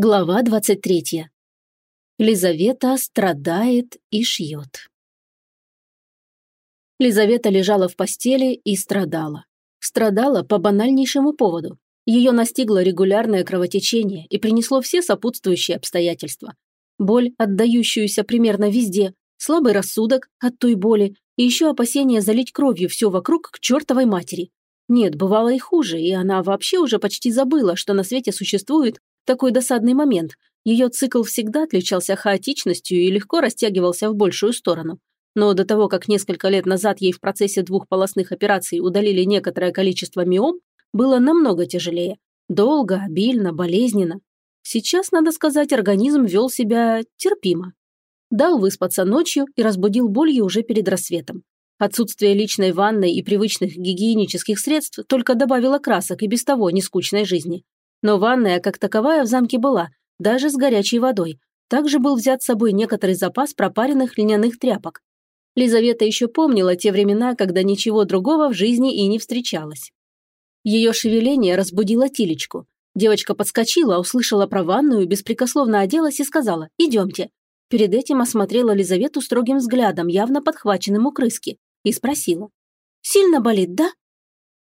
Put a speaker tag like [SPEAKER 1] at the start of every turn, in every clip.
[SPEAKER 1] Глава 23. Лизавета страдает и шьет. Лизавета лежала в постели и страдала. Страдала по банальнейшему поводу. Ее настигло регулярное кровотечение и принесло все сопутствующие обстоятельства. Боль, отдающуюся примерно везде, слабый рассудок от той боли и еще опасение залить кровью все вокруг к чертовой матери. Нет, бывало и хуже, и она вообще уже почти забыла, что на свете существует такой досадный момент. Ее цикл всегда отличался хаотичностью и легко растягивался в большую сторону. Но до того, как несколько лет назад ей в процессе двух полостных операций удалили некоторое количество миом, было намного тяжелее. Долго, обильно, болезненно. Сейчас, надо сказать, организм вел себя терпимо. Дал выспаться ночью и разбудил болью уже перед рассветом. Отсутствие личной ванной и привычных гигиенических средств только добавило красок и без того нескучной жизни. Но ванная, как таковая, в замке была, даже с горячей водой. Также был взят с собой некоторый запас пропаренных льняных тряпок. Лизавета еще помнила те времена, когда ничего другого в жизни и не встречалось. Ее шевеление разбудило Тилечку. Девочка подскочила, услышала про ванную, беспрекословно оделась и сказала «Идемте». Перед этим осмотрела Лизавету строгим взглядом, явно подхваченным у крыски, и спросила «Сильно болит, да?»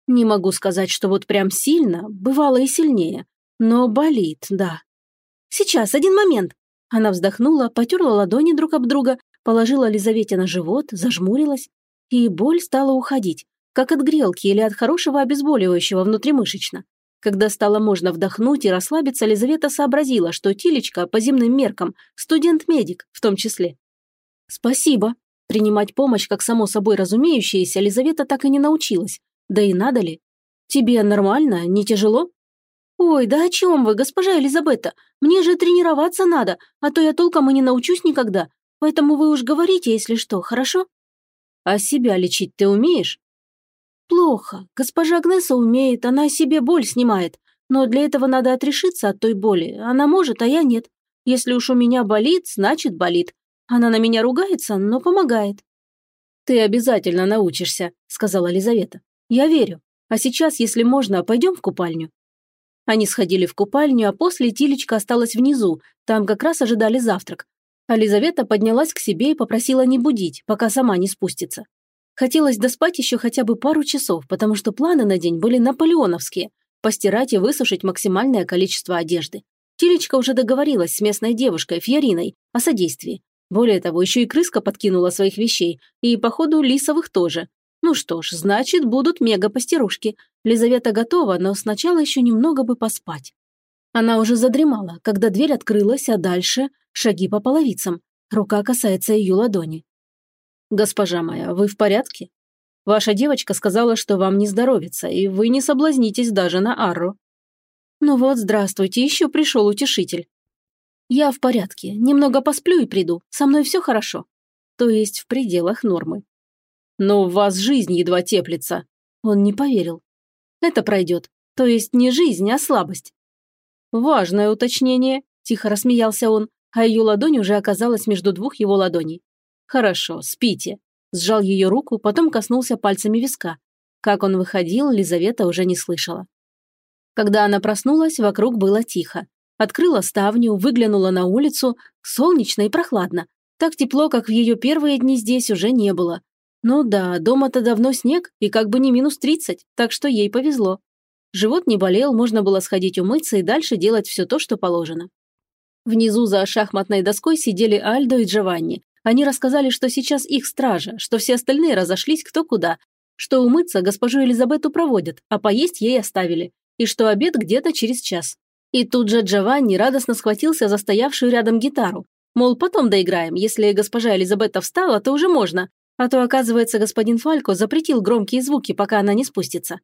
[SPEAKER 1] Не могу сказать, что вот прям сильно, бывало и сильнее. Но болит, да. Сейчас, один момент. Она вздохнула, потерла ладони друг об друга, положила Лизавете на живот, зажмурилась. И боль стала уходить, как от грелки или от хорошего обезболивающего внутримышечно. Когда стало можно вдохнуть и расслабиться, Лизавета сообразила, что Тилечка, по земным меркам, студент-медик в том числе. «Спасибо». Принимать помощь, как само собой разумеющееся, Лизавета так и не научилась, да и надо ли? Тебе нормально? Не тяжело? Ой, да о чем вы, госпожа Элизабета? Мне же тренироваться надо, а то я толком и не научусь никогда. Поэтому вы уж говорите, если что, хорошо? А себя лечить ты умеешь? Плохо. Госпожа Агнеса умеет, она себе боль снимает. Но для этого надо отрешиться от той боли. Она может, а я нет. Если уж у меня болит, значит болит. Она на меня ругается, но помогает. «Ты обязательно научишься», — сказала Лизавета. Я верю. А сейчас, если можно, пойдем в купальню». Они сходили в купальню, а после Тилечка осталась внизу, там как раз ожидали завтрак. А Лизавета поднялась к себе и попросила не будить, пока сама не спустится. Хотелось доспать еще хотя бы пару часов, потому что планы на день были наполеоновские – постирать и высушить максимальное количество одежды. Тилечка уже договорилась с местной девушкой, Фьориной, о содействии. Более того, еще и крыска подкинула своих вещей, и, походу, Лисовых тоже. Ну что ж, значит, будут мега-постирушки. Лизавета готова, но сначала еще немного бы поспать. Она уже задремала, когда дверь открылась, а дальше шаги по половицам. Рука касается ее ладони. «Госпожа моя, вы в порядке? Ваша девочка сказала, что вам не здоровится, и вы не соблазнитесь даже на Арру». «Ну вот, здравствуйте, еще пришел утешитель». «Я в порядке, немного посплю и приду, со мной все хорошо». То есть в пределах нормы. Но в вас жизнь едва теплится. Он не поверил. Это пройдет. То есть не жизнь, а слабость. Важное уточнение, тихо рассмеялся он, а ее ладонь уже оказалась между двух его ладоней. Хорошо, спите. Сжал ее руку, потом коснулся пальцами виска. Как он выходил, Лизавета уже не слышала. Когда она проснулась, вокруг было тихо. Открыла ставню, выглянула на улицу, солнечно и прохладно. Так тепло, как в ее первые дни здесь уже не было. Ну да, дома-то давно снег, и как бы не минус 30, так что ей повезло. Живот не болел, можно было сходить умыться и дальше делать все то, что положено. Внизу за шахматной доской сидели Альдо и Джованни. Они рассказали, что сейчас их стража, что все остальные разошлись кто куда, что умыться госпожу Элизабету проводят, а поесть ей оставили, и что обед где-то через час. И тут же Джованни радостно схватился за стоявшую рядом гитару. Мол, потом доиграем, если госпожа Элизабета встала, то уже можно, а то, оказывается, господин Фалько запретил громкие звуки, пока она не спустится.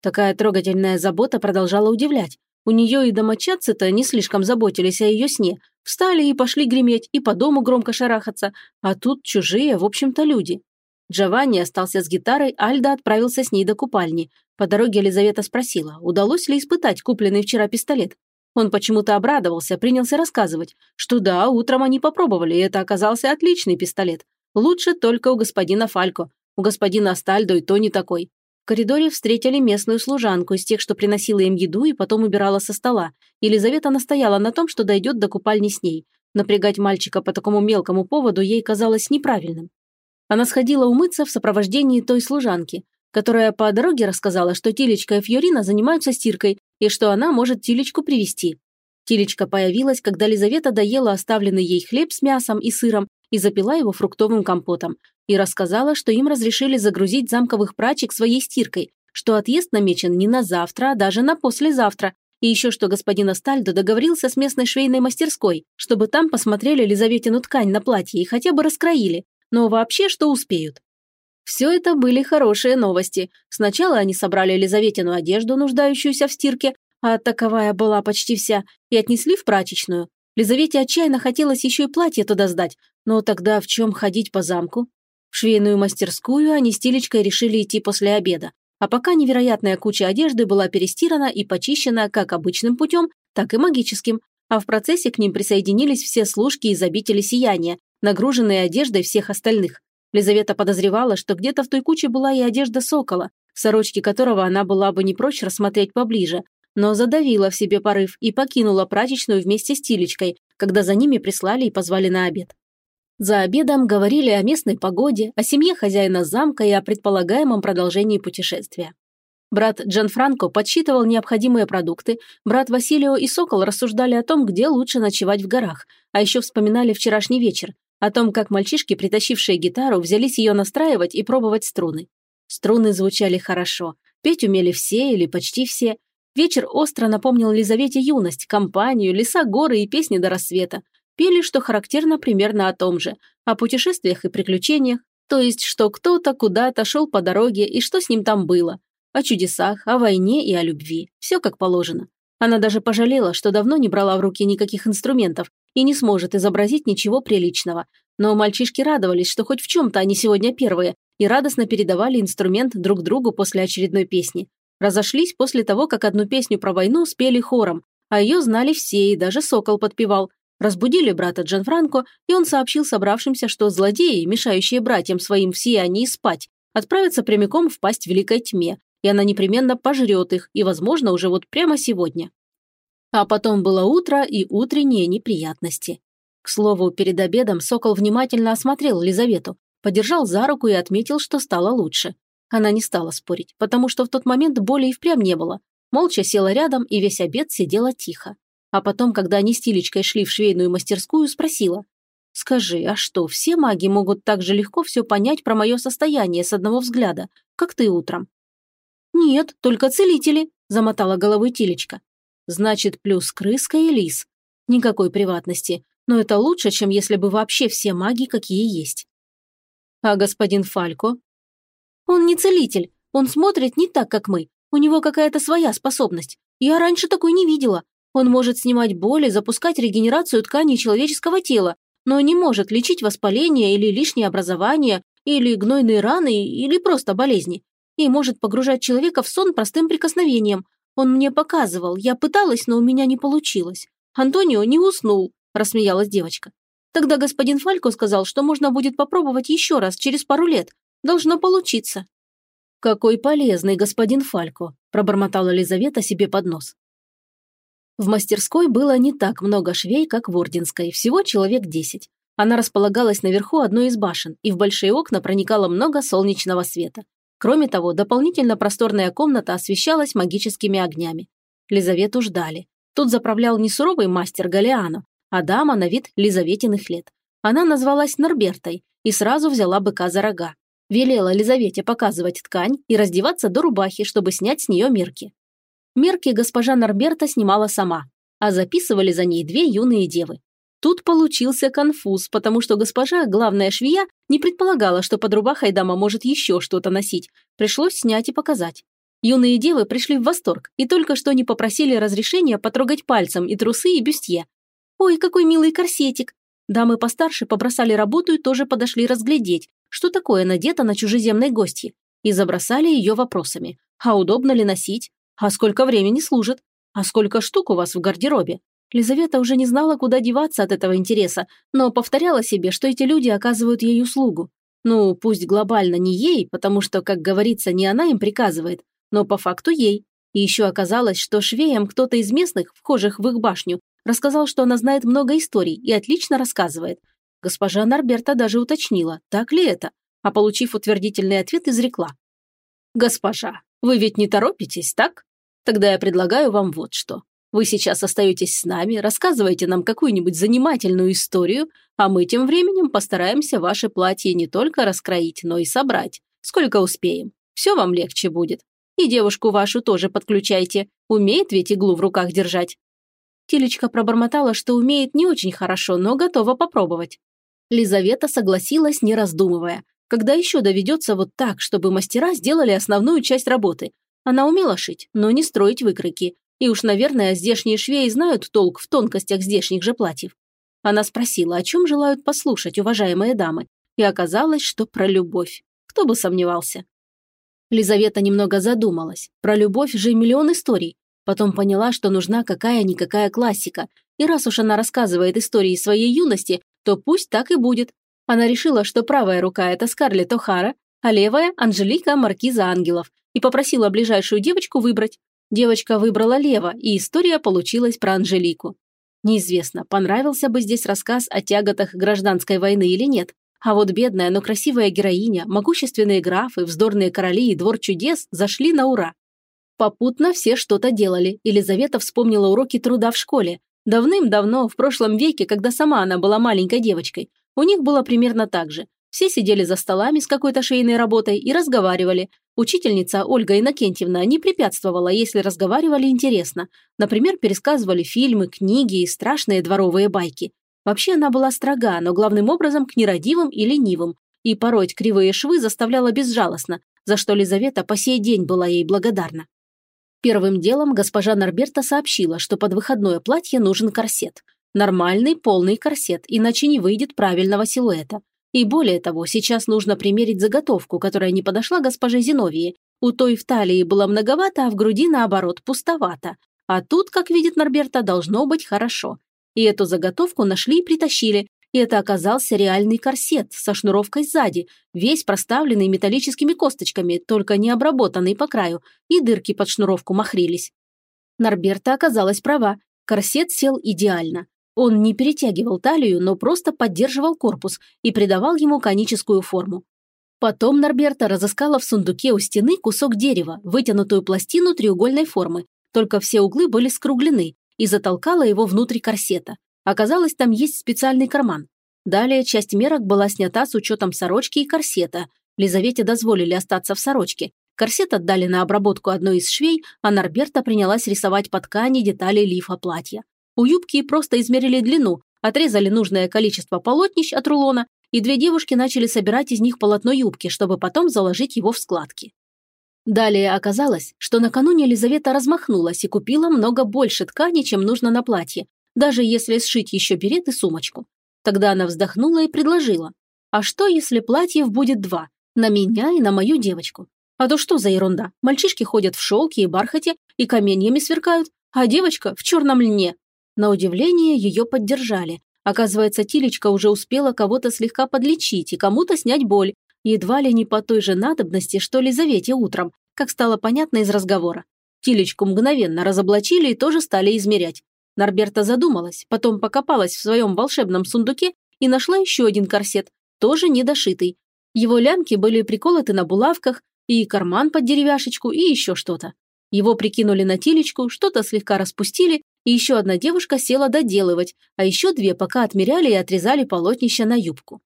[SPEAKER 1] Такая трогательная забота продолжала удивлять. У нее и домочадцы-то не слишком заботились о ее сне. Встали и пошли греметь, и по дому громко шарахаться. А тут чужие, в общем-то, люди. Джованни остался с гитарой, Альда отправился с ней до купальни. По дороге Елизавета спросила, удалось ли испытать купленный вчера пистолет. Он почему-то обрадовался, принялся рассказывать, что да, утром они попробовали, и это оказался отличный пистолет. Лучше только у господина Фалько. У господина Астальдо и то не такой. коридоре встретили местную служанку из тех, что приносила им еду и потом убирала со стола. Елизавета настояла на том, что дойдет до купальни с ней. Напрягать мальчика по такому мелкому поводу ей казалось неправильным. Она сходила умыться в сопровождении той служанки, которая по дороге рассказала, что Тилечка и Фьорина занимаются стиркой и что она может Тилечку привести. Тилечка появилась, когда Лизавета доела оставленный ей хлеб с мясом и сыром и запила его фруктовым компотом, и рассказала, что им разрешили загрузить замковых прачек своей стиркой, что отъезд намечен не на завтра, а даже на послезавтра, и еще что господин Астальдо договорился с местной швейной мастерской, чтобы там посмотрели Лизаветину ткань на платье и хотя бы раскроили, но вообще что успеют. Все это были хорошие новости. Сначала они собрали Елизаветину одежду, нуждающуюся в стирке, а таковая была почти вся, и отнесли в прачечную. Лизавете отчаянно хотелось еще и платье туда сдать, но тогда в чем ходить по замку? В швейную мастерскую они с Тилечкой решили идти после обеда, а пока невероятная куча одежды была перестирана и почищена как обычным путем, так и магическим, а в процессе к ним присоединились все служки из обители сияния, нагруженные одеждой всех остальных. Лизавета подозревала, что где-то в той куче была и одежда сокола, сорочки которого она была бы не прочь рассмотреть поближе, но задавила в себе порыв и покинула прачечную вместе с Тилечкой, когда за ними прислали и позвали на обед. За обедом говорили о местной погоде, о семье хозяина замка и о предполагаемом продолжении путешествия. Брат Джанфранко подсчитывал необходимые продукты, брат Василио и Сокол рассуждали о том, где лучше ночевать в горах, а еще вспоминали вчерашний вечер, о том, как мальчишки, притащившие гитару, взялись ее настраивать и пробовать струны. Струны звучали хорошо, петь умели все или почти все. Вечер остро напомнил Лизавете юность, компанию, леса, горы и песни до рассвета. Пели, что характерно примерно о том же, о путешествиях и приключениях, то есть, что кто-то куда-то шел по дороге и что с ним там было. О чудесах, о войне и о любви. Все как положено. Она даже пожалела, что давно не брала в руки никаких инструментов и не сможет изобразить ничего приличного. Но мальчишки радовались, что хоть в чем-то они сегодня первые, и радостно передавали инструмент друг другу после очередной песни. Разошлись после того, как одну песню про войну спели хором, а ее знали все, и даже Сокол подпевал. Разбудили брата Джанфранко, и он сообщил собравшимся, что злодеи, мешающие братьям своим в сиянии спать, отправятся прямиком в пасть великой тьме, и она непременно пожрет их, и, возможно, уже вот прямо сегодня. А потом было утро и утренние неприятности. К слову, перед обедом Сокол внимательно осмотрел Лизавету, подержал за руку и отметил, что стало лучше. Она не стала спорить, потому что в тот момент боли и впрямь не было. Молча села рядом и весь обед сидела тихо. А потом, когда они с Тилечкой шли в швейную мастерскую, спросила. «Скажи, а что, все маги могут так же легко все понять про мое состояние с одного взгляда, как ты утром?» «Нет, только целители», – замотала головой Тилечка. Значит, плюс крыска и лис. Никакой приватности, но это лучше, чем если бы вообще все маги какие есть. А господин Фалько? Он не целитель, он смотрит не так, как мы. У него какая-то своя способность. Я раньше такой не видела. Он может снимать боли, запускать регенерацию тканей человеческого тела, но не может лечить воспаление или лишнее образование, или гнойные раны, или просто болезни. И может погружать человека в сон простым прикосновением – он мне показывал, я пыталась, но у меня не получилось. Антонио не уснул», – рассмеялась девочка. «Тогда господин Фалько сказал, что можно будет попробовать еще раз через пару лет. Должно получиться». «Какой полезный господин Фалько», – пробормотала Лизавета себе под нос. В мастерской было не так много швей, как в Орденской, всего человек десять. Она располагалась наверху одной из башен, и в большие окна проникало много солнечного света. Кроме того, дополнительно просторная комната освещалась магическими огнями. Лизавету ждали. Тут заправлял не суровый мастер Галиано, а дама на вид Лизаветиных лет. Она назвалась Норбертой и сразу взяла быка за рога. Велела Лизавете показывать ткань и раздеваться до рубахи, чтобы снять с нее мерки. Мерки госпожа Норберта снимала сама, а записывали за ней две юные девы. Тут получился конфуз, потому что госпожа, главная швея, не предполагала, что под рубахой дама может еще что-то носить. Пришлось снять и показать. Юные девы пришли в восторг и только что не попросили разрешения потрогать пальцем и трусы, и бюстье. «Ой, какой милый корсетик!» Дамы постарше побросали работу и тоже подошли разглядеть, что такое надето на чужеземной гостье, и забросали ее вопросами. А удобно ли носить? А сколько времени служит? А сколько штук у вас в гардеробе? Лизавета уже не знала, куда деваться от этого интереса, но повторяла себе, что эти люди оказывают ей услугу. Ну, пусть глобально не ей, потому что, как говорится, не она им приказывает, но по факту ей. И еще оказалось, что швеям кто-то из местных, вхожих в их башню, рассказал, что она знает много историй и отлично рассказывает. Госпожа Норберта даже уточнила, так ли это, а получив утвердительный ответ, изрекла. «Госпожа, вы ведь не торопитесь, так? Тогда я предлагаю вам вот что. Вы сейчас остаетесь с нами, рассказываете нам какую-нибудь занимательную историю, а мы тем временем постараемся ваше платье не только раскроить, но и собрать. Сколько успеем. Все вам легче будет. И девушку вашу тоже подключайте. Умеет ведь иглу в руках держать. Телечка пробормотала, что умеет не очень хорошо, но готова попробовать. Лизавета согласилась, не раздумывая. Когда еще доведется вот так, чтобы мастера сделали основную часть работы? Она умела шить, но не строить выкройки. И уж, наверное, здешние швеи знают толк в тонкостях здешних же платьев. Она спросила, о чем желают послушать уважаемые дамы, и оказалось, что про любовь. Кто бы сомневался. Лизавета немного задумалась. Про любовь же миллион историй. Потом поняла, что нужна какая-никакая классика. И раз уж она рассказывает истории своей юности, то пусть так и будет. Она решила, что правая рука – это Скарлетт О'Хара, а левая – Анжелика Маркиза Ангелов, и попросила ближайшую девочку выбрать. Девочка выбрала лево, и история получилась про Анжелику. Неизвестно, понравился бы здесь рассказ о тяготах гражданской войны или нет. А вот бедная, но красивая героиня, могущественные графы, вздорные короли и двор чудес зашли на ура. Попутно все что-то делали. Елизавета вспомнила уроки труда в школе. Давным-давно, в прошлом веке, когда сама она была маленькой девочкой, у них было примерно так же. Все сидели за столами с какой-то шейной работой и разговаривали. Учительница Ольга Иннокентьевна не препятствовала, если разговаривали интересно. Например, пересказывали фильмы, книги и страшные дворовые байки. Вообще она была строга, но главным образом к нерадивым и ленивым. И пороть кривые швы заставляла безжалостно, за что Лизавета по сей день была ей благодарна. Первым делом госпожа Норберта сообщила, что под выходное платье нужен корсет. Нормальный полный корсет, иначе не выйдет правильного силуэта. И более того, сейчас нужно примерить заготовку, которая не подошла госпоже Зиновии. У той в талии было многовато, а в груди, наоборот, пустовато. А тут, как видит Норберта, должно быть хорошо. И эту заготовку нашли и притащили, и это оказался реальный корсет со шнуровкой сзади, весь проставленный металлическими косточками, только не обработанный по краю, и дырки под шнуровку махрились. Норберта оказалась права, корсет сел идеально. Он не перетягивал талию, но просто поддерживал корпус и придавал ему коническую форму. Потом Норберта разыскала в сундуке у стены кусок дерева, вытянутую пластину треугольной формы, только все углы были скруглены, и затолкала его внутрь корсета. Оказалось, там есть специальный карман. Далее часть мерок была снята с учетом сорочки и корсета. Лизавете дозволили остаться в сорочке. Корсет отдали на обработку одной из швей, а Норберта принялась рисовать по ткани детали лифа платья. У юбки просто измерили длину, отрезали нужное количество полотнищ от рулона, и две девушки начали собирать из них полотно юбки, чтобы потом заложить его в складки. Далее оказалось, что накануне Елизавета размахнулась и купила много больше ткани, чем нужно на платье, даже если сшить еще берет и сумочку. Тогда она вздохнула и предложила. А что, если платьев будет два? На меня и на мою девочку. А то что за ерунда? Мальчишки ходят в шелке и бархате и каменьями сверкают, а девочка в черном льне. На удивление ее поддержали. Оказывается, Тилечка уже успела кого-то слегка подлечить и кому-то снять боль, едва ли не по той же надобности, что Лизавете утром, как стало понятно из разговора. Тилечку мгновенно разоблачили и тоже стали измерять. Норберта задумалась, потом покопалась в своем волшебном сундуке и нашла еще один корсет, тоже недошитый. Его лямки были приколоты на булавках, и карман под деревяшечку, и еще что-то. Его прикинули на телечку, что-то слегка распустили, и еще одна девушка села доделывать, а еще две пока отмеряли и отрезали полотнище на юбку.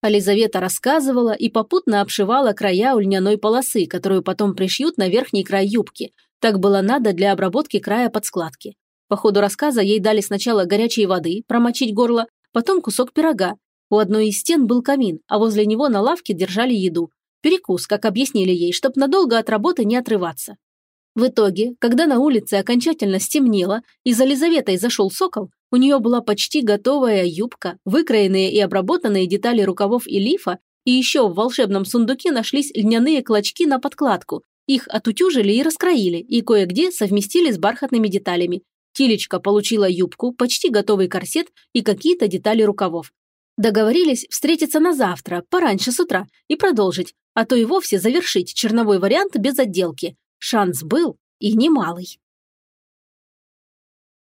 [SPEAKER 1] Ализавета рассказывала и попутно обшивала края у льняной полосы, которую потом пришьют на верхний край юбки. Так было надо для обработки края под складки. По ходу рассказа ей дали сначала горячей воды, промочить горло, потом кусок пирога. У одной из стен был камин, а возле него на лавке держали еду. Перекус, как объяснили ей, чтоб надолго от работы не отрываться. В итоге, когда на улице окончательно стемнело и за Лизаветой зашел сокол, у нее была почти готовая юбка, выкроенные и обработанные детали рукавов и лифа, и еще в волшебном сундуке нашлись льняные клочки на подкладку. Их отутюжили и раскроили, и кое-где совместили с бархатными деталями. Тилечка получила юбку, почти готовый корсет и какие-то детали рукавов. Договорились встретиться на завтра, пораньше с утра, и продолжить, а то и вовсе завершить черновой вариант без отделки. Шанс был и немалый.